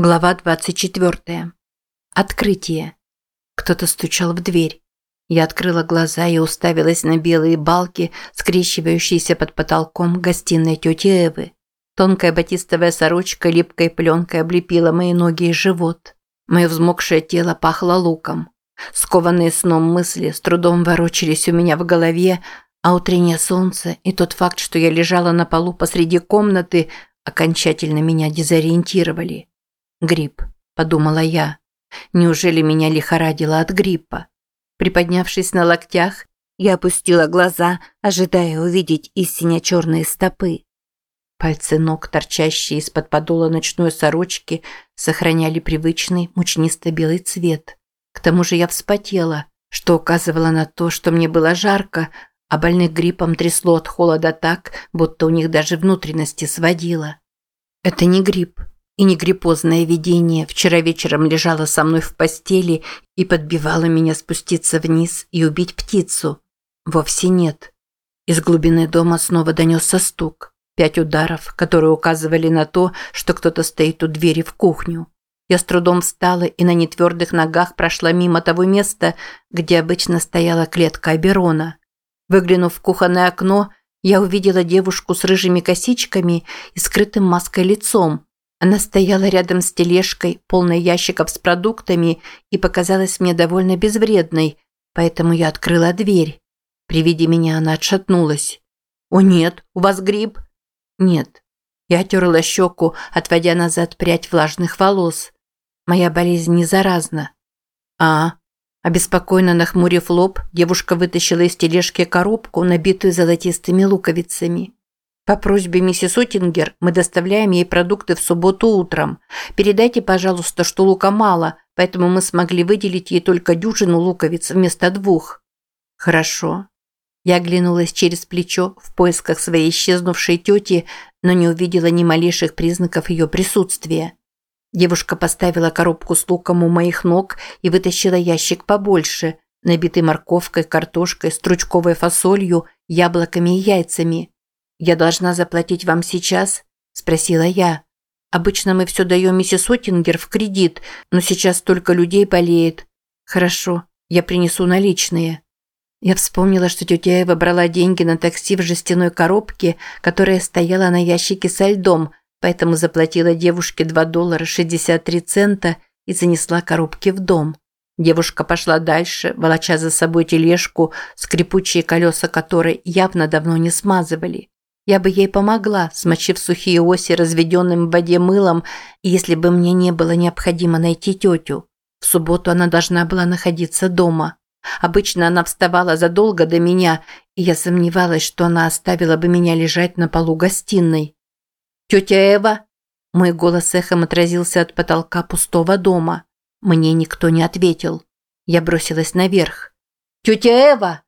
Глава 24. Открытие. Кто-то стучал в дверь. Я открыла глаза и уставилась на белые балки, скрещивающиеся под потолком гостиной тети Эвы. Тонкая батистовая сорочка липкой пленкой облепила мои ноги и живот. Мое взмокшее тело пахло луком. Скованные сном мысли с трудом ворочались у меня в голове, а утреннее солнце и тот факт, что я лежала на полу посреди комнаты, окончательно меня дезориентировали. Грипп, подумала я. Неужели меня лихорадило от гриппа? Приподнявшись на локтях, я опустила глаза, ожидая увидеть истинно черные стопы. Пальцы ног, торчащие из-под подола ночной сорочки, сохраняли привычный мучнисто-белый цвет. К тому же я вспотела, что указывало на то, что мне было жарко, а больных гриппом трясло от холода так, будто у них даже внутренности сводило. Это не грипп, и негриппозное видение вчера вечером лежало со мной в постели и подбивало меня спуститься вниз и убить птицу. Вовсе нет. Из глубины дома снова донесся стук. Пять ударов, которые указывали на то, что кто-то стоит у двери в кухню. Я с трудом встала и на нетвердых ногах прошла мимо того места, где обычно стояла клетка Аберона. Выглянув в кухонное окно, я увидела девушку с рыжими косичками и скрытым маской лицом, она стояла рядом с тележкой, полной ящиков с продуктами, и показалась мне довольно безвредной, поэтому я открыла дверь. При виде меня она отшатнулась. «О нет, у вас грипп?» «Нет». Я терла щеку, отводя назад прядь влажных волос. «Моя болезнь не заразна». «А?» Обеспокоенно нахмурив лоб, девушка вытащила из тележки коробку, набитую золотистыми луковицами. По просьбе миссис Оттингер мы доставляем ей продукты в субботу утром. Передайте, пожалуйста, что лука мало, поэтому мы смогли выделить ей только дюжину луковиц вместо двух. Хорошо. Я оглянулась через плечо в поисках своей исчезнувшей тети, но не увидела ни малейших признаков ее присутствия. Девушка поставила коробку с луком у моих ног и вытащила ящик побольше, набитый морковкой, картошкой, стручковой фасолью, яблоками и яйцами. «Я должна заплатить вам сейчас?» – спросила я. «Обычно мы все даем миссис Оттингер в кредит, но сейчас столько людей болеет». «Хорошо, я принесу наличные». Я вспомнила, что тетя Эва брала деньги на такси в жестяной коробке, которая стояла на ящике со льдом, поэтому заплатила девушке 2 доллара 63 цента и занесла коробки в дом. Девушка пошла дальше, волоча за собой тележку, скрипучие колеса которой явно давно не смазывали. Я бы ей помогла, смочив сухие оси разведенным в воде мылом, если бы мне не было необходимо найти тетю. В субботу она должна была находиться дома. Обычно она вставала задолго до меня, и я сомневалась, что она оставила бы меня лежать на полу гостиной. «Тетя Эва?» Мой голос эхом отразился от потолка пустого дома. Мне никто не ответил. Я бросилась наверх. «Тетя Эва!»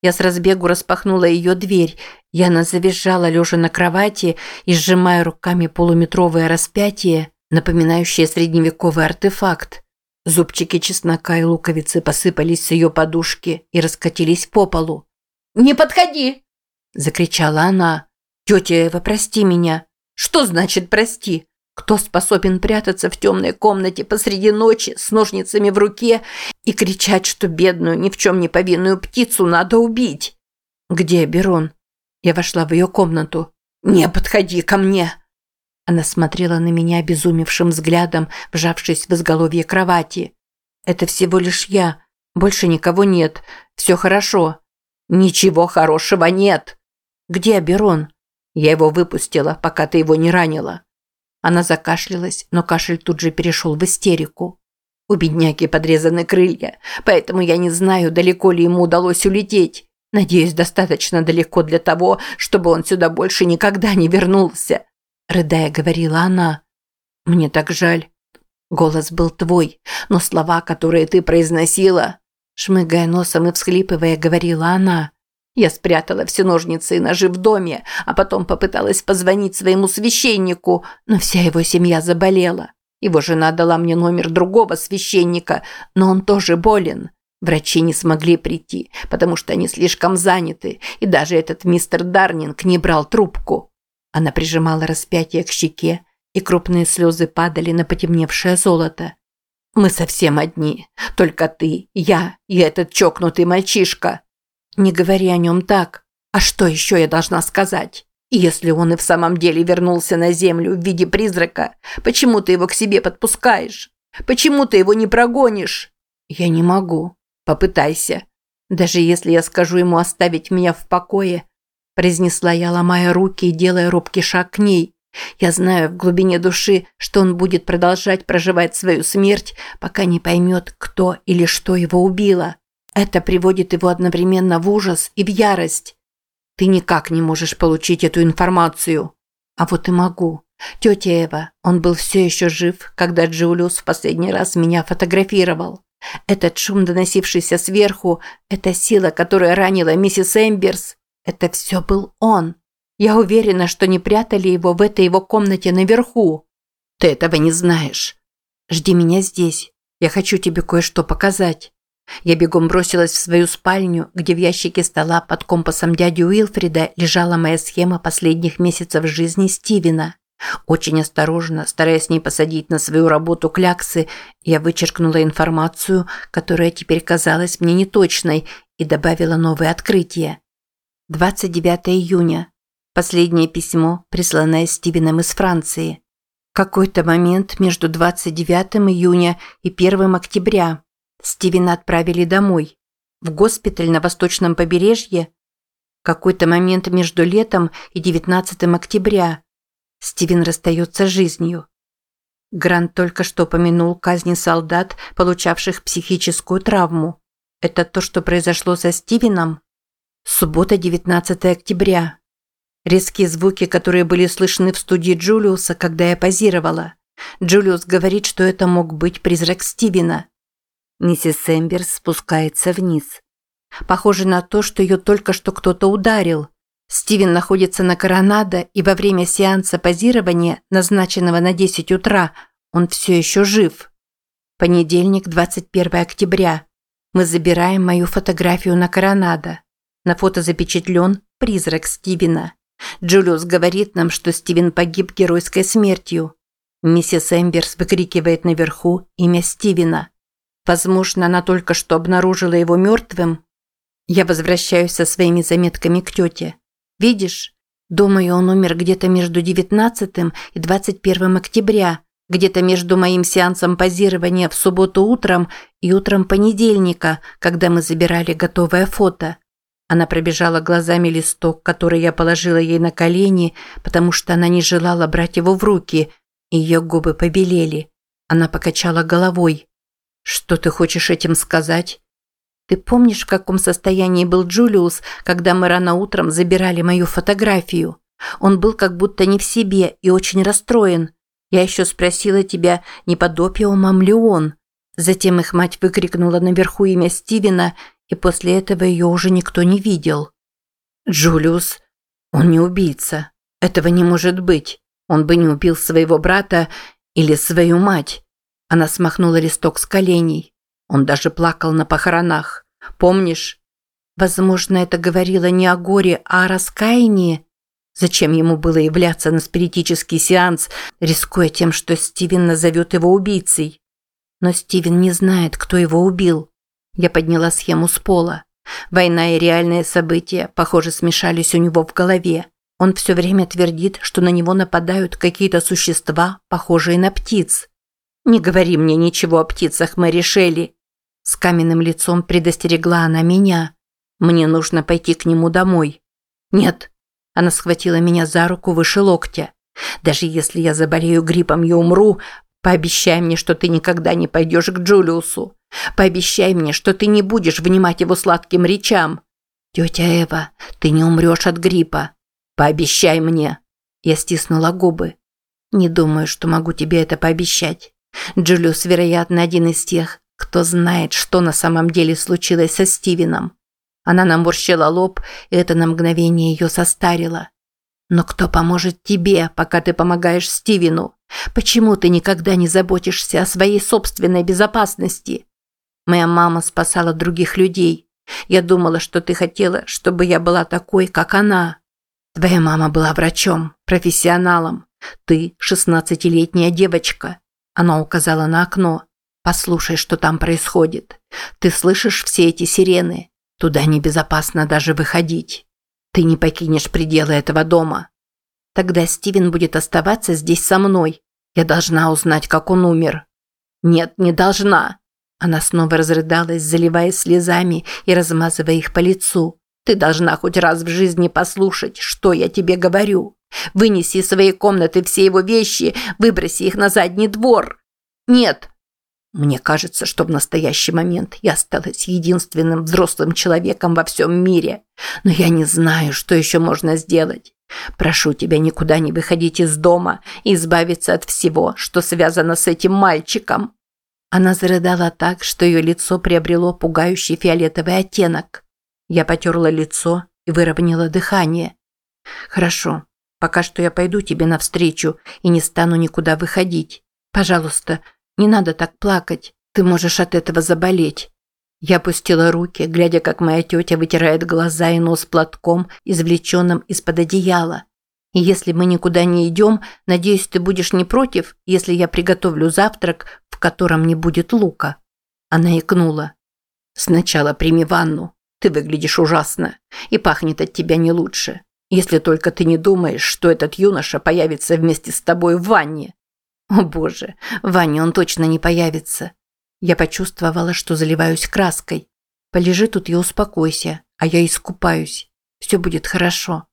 Я с разбегу распахнула ее дверь. Яна завизжала, лежа на кровати и сжимая руками полуметровое распятие, напоминающее средневековый артефакт. Зубчики чеснока и луковицы посыпались с ее подушки и раскатились по полу. «Не подходи!» – закричала она. «Тетя Эва, прости меня!» «Что значит «прости»?» Кто способен прятаться в темной комнате посреди ночи с ножницами в руке и кричать, что бедную, ни в чем не повинную птицу надо убить? Где Берон? Я вошла в ее комнату. «Не подходи ко мне!» Она смотрела на меня обезумевшим взглядом, вжавшись в изголовье кровати. «Это всего лишь я. Больше никого нет. Все хорошо». «Ничего хорошего нет!» «Где Берон?» «Я его выпустила, пока ты его не ранила». Она закашлялась, но кашель тут же перешел в истерику. У бедняги подрезаны крылья, поэтому я не знаю, далеко ли ему удалось улететь. Надеюсь, достаточно далеко для того, чтобы он сюда больше никогда не вернулся. Рыдая, говорила она. Мне так жаль. Голос был твой, но слова, которые ты произносила... Шмыгая носом и всхлипывая, говорила она. Я спрятала все ножницы и ножи в доме, а потом попыталась позвонить своему священнику, но вся его семья заболела. Его жена дала мне номер другого священника, но он тоже болен. Врачи не смогли прийти, потому что они слишком заняты, и даже этот мистер Дарнинг не брал трубку. Она прижимала распятие к щеке и крупные слезы падали на потемневшее золото. «Мы совсем одни. Только ты, я и этот чокнутый мальчишка». «Не говори о нем так. А что еще я должна сказать?» Если он и в самом деле вернулся на землю в виде призрака, почему ты его к себе подпускаешь? Почему ты его не прогонишь? Я не могу. Попытайся. Даже если я скажу ему оставить меня в покое, произнесла я, ломая руки и делая робкий шаг к ней. Я знаю в глубине души, что он будет продолжать проживать свою смерть, пока не поймет, кто или что его убило. Это приводит его одновременно в ужас и в ярость. Ты никак не можешь получить эту информацию. А вот и могу. Тетя Эва, он был все еще жив, когда Джулиус в последний раз меня фотографировал. Этот шум, доносившийся сверху, эта сила, которая ранила миссис Эмберс, это все был он. Я уверена, что не прятали его в этой его комнате наверху. Ты этого не знаешь. Жди меня здесь. Я хочу тебе кое-что показать. Я бегом бросилась в свою спальню, где в ящике стола под компасом дяди Уилфрида лежала моя схема последних месяцев жизни Стивена. Очень осторожно, стараясь не посадить на свою работу кляксы, я вычеркнула информацию, которая теперь казалась мне неточной, и добавила новое открытие. 29 июня. Последнее письмо, присланное Стивеном из Франции. Какой-то момент между 29 июня и 1 октября Стивена отправили домой. В госпиталь на восточном побережье. Какой-то момент между летом и 19 октября. Стивен расстается с жизнью. Грант только что помянул казни солдат, получавших психическую травму. Это то, что произошло со Стивеном? Суббота, 19 октября. Резкие звуки, которые были слышны в студии Джулиуса, когда я позировала. Джулиус говорит, что это мог быть призрак Стивена. Миссис Эмберс спускается вниз. Похоже на то, что ее только что кто-то ударил. Стивен находится на коронадо, и во время сеанса позирования, назначенного на 10 утра, он все еще жив. Понедельник, 21 октября. Мы забираем мою фотографию на коронадо. На фото запечатлен призрак Стивена. Джулиус говорит нам, что Стивен погиб геройской смертью. Миссис Эмберс выкрикивает наверху имя Стивена. Возможно, она только что обнаружила его мертвым. Я возвращаюсь со своими заметками к тете. Видишь? Думаю, он умер где-то между 19 и 21 октября, где-то между моим сеансом позирования в субботу утром и утром понедельника, когда мы забирали готовое фото. Она пробежала глазами листок, который я положила ей на колени, потому что она не желала брать его в руки, и ее губы побелели. Она покачала головой. Что ты хочешь этим сказать? Ты помнишь, в каком состоянии был Джулиус, когда мы рано утром забирали мою фотографию? Он был как будто не в себе и очень расстроен. Я еще спросила тебя, не под опиумом ли он. Затем их мать выкрикнула наверху имя Стивена, и после этого ее уже никто не видел. Джулиус, он не убийца. Этого не может быть. Он бы не убил своего брата или свою мать. Она смахнула листок с коленей. Он даже плакал на похоронах. Помнишь? Возможно, это говорило не о горе, а о раскаянии. Зачем ему было являться на спиритический сеанс, рискуя тем, что Стивен назовет его убийцей? Но Стивен не знает, кто его убил. Я подняла схему с пола. Война и реальные события, похоже, смешались у него в голове. Он все время твердит, что на него нападают какие-то существа, похожие на птиц. «Не говори мне ничего о птицах, Мэри Шелли!» С каменным лицом предостерегла она меня. «Мне нужно пойти к нему домой». «Нет». Она схватила меня за руку выше локтя. «Даже если я заболею гриппом и умру, пообещай мне, что ты никогда не пойдешь к Джулиусу. Пообещай мне, что ты не будешь внимать его сладким речам. Тетя Эва, ты не умрешь от гриппа. Пообещай мне». Я стиснула губы. «Не думаю, что могу тебе это пообещать». Джулиус, вероятно, один из тех, кто знает, что на самом деле случилось со Стивеном. Она наморщила лоб, и это на мгновение ее состарило. Но кто поможет тебе, пока ты помогаешь Стивену? Почему ты никогда не заботишься о своей собственной безопасности? Моя мама спасала других людей. Я думала, что ты хотела, чтобы я была такой, как она. Твоя мама была врачом, профессионалом. Ты шестнадцатилетняя девочка. Она указала на окно. Послушай, что там происходит. Ты слышишь все эти сирены? Туда небезопасно даже выходить. Ты не покинешь пределы этого дома. Тогда Стивен будет оставаться здесь со мной. Я должна узнать, как он умер. Нет, не должна. Она снова разрыдалась, заливаясь слезами и размазывая их по лицу. Ты должна хоть раз в жизни послушать, что я тебе говорю. Вынеси из своей комнаты все его вещи, выброси их на задний двор. Нет. Мне кажется, что в настоящий момент я осталась единственным взрослым человеком во всем мире. Но я не знаю, что еще можно сделать. Прошу тебя никуда не выходить из дома и избавиться от всего, что связано с этим мальчиком. Она зарыдала так, что ее лицо приобрело пугающий фиолетовый оттенок. Я потерла лицо и выровняла дыхание. «Хорошо, пока что я пойду тебе навстречу и не стану никуда выходить. Пожалуйста, не надо так плакать, ты можешь от этого заболеть». Я опустила руки, глядя, как моя тетя вытирает глаза и нос платком, извлеченным из-под одеяла. И если мы никуда не идем, надеюсь, ты будешь не против, если я приготовлю завтрак, в котором не будет лука». Она икнула. «Сначала прими ванну. Ты выглядишь ужасно. И пахнет от тебя не лучше. Если только ты не думаешь, что этот юноша появится вместе с тобой в ванне». «О боже, в ванне он точно не появится». Я почувствовала, что заливаюсь краской. «Полежи тут и успокойся, а я искупаюсь. Все будет хорошо».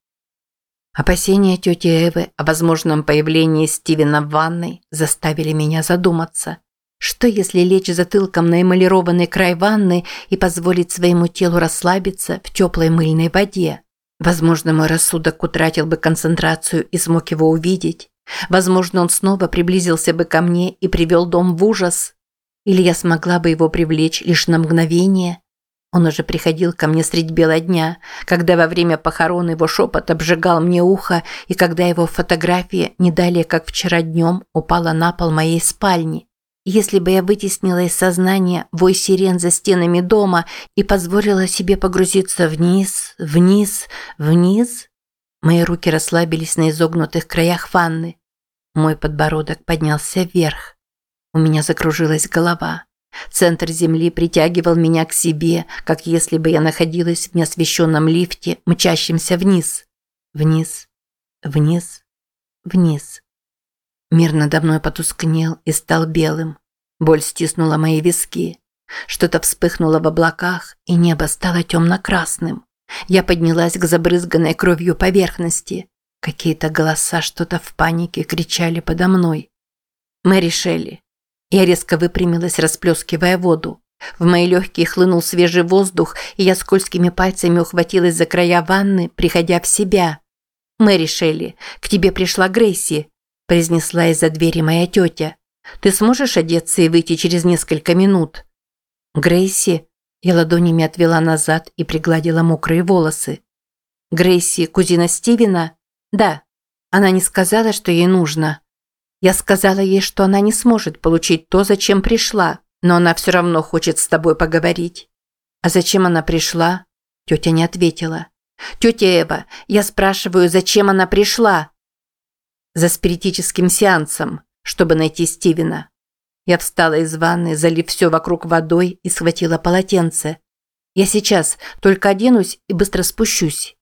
Опасения тети Эвы о возможном появлении Стивена в ванной заставили меня задуматься. Что если лечь затылком на эмалированный край ванны и позволить своему телу расслабиться в теплой мыльной воде? Возможно, мой рассудок утратил бы концентрацию и смог его увидеть. Возможно, он снова приблизился бы ко мне и привел дом в ужас. Или я смогла бы его привлечь лишь на мгновение – он уже приходил ко мне средь бела дня, когда во время похорон его шепот обжигал мне ухо, и когда его фотография, не далее как вчера днем, упала на пол моей спальни. Если бы я вытеснила из сознания вой сирен за стенами дома и позволила себе погрузиться вниз, вниз, вниз, мои руки расслабились на изогнутых краях ванны. Мой подбородок поднялся вверх. У меня закружилась голова. Центр Земли притягивал меня к себе, как если бы я находилась в неосвещенном лифте, мчащемся вниз. Вниз, вниз, вниз. Мир надо мной потускнел и стал белым. Боль стиснула мои виски. Что-то вспыхнуло в облаках, и небо стало темно-красным. Я поднялась к забрызганной кровью поверхности. Какие-то голоса что-то в панике кричали подо мной. Мэри Шелли, я резко выпрямилась, расплескивая воду. В мои легкие хлынул свежий воздух, и я скользкими пальцами ухватилась за края ванны, приходя в себя. «Мэри Шелли, к тебе пришла Грейси», – произнесла из-за двери моя тетя. «Ты сможешь одеться и выйти через несколько минут?» «Грейси?» Я ладонями отвела назад и пригладила мокрые волосы. «Грейси, кузина Стивена?» «Да». Она не сказала, что ей нужно. Я сказала ей, что она не сможет получить то, зачем пришла, но она все равно хочет с тобой поговорить. А зачем она пришла? Тетя не ответила. Тетя Эва, я спрашиваю, зачем она пришла? За спиритическим сеансом, чтобы найти Стивена. Я встала из ванны, залив все вокруг водой и схватила полотенце. Я сейчас только оденусь и быстро спущусь.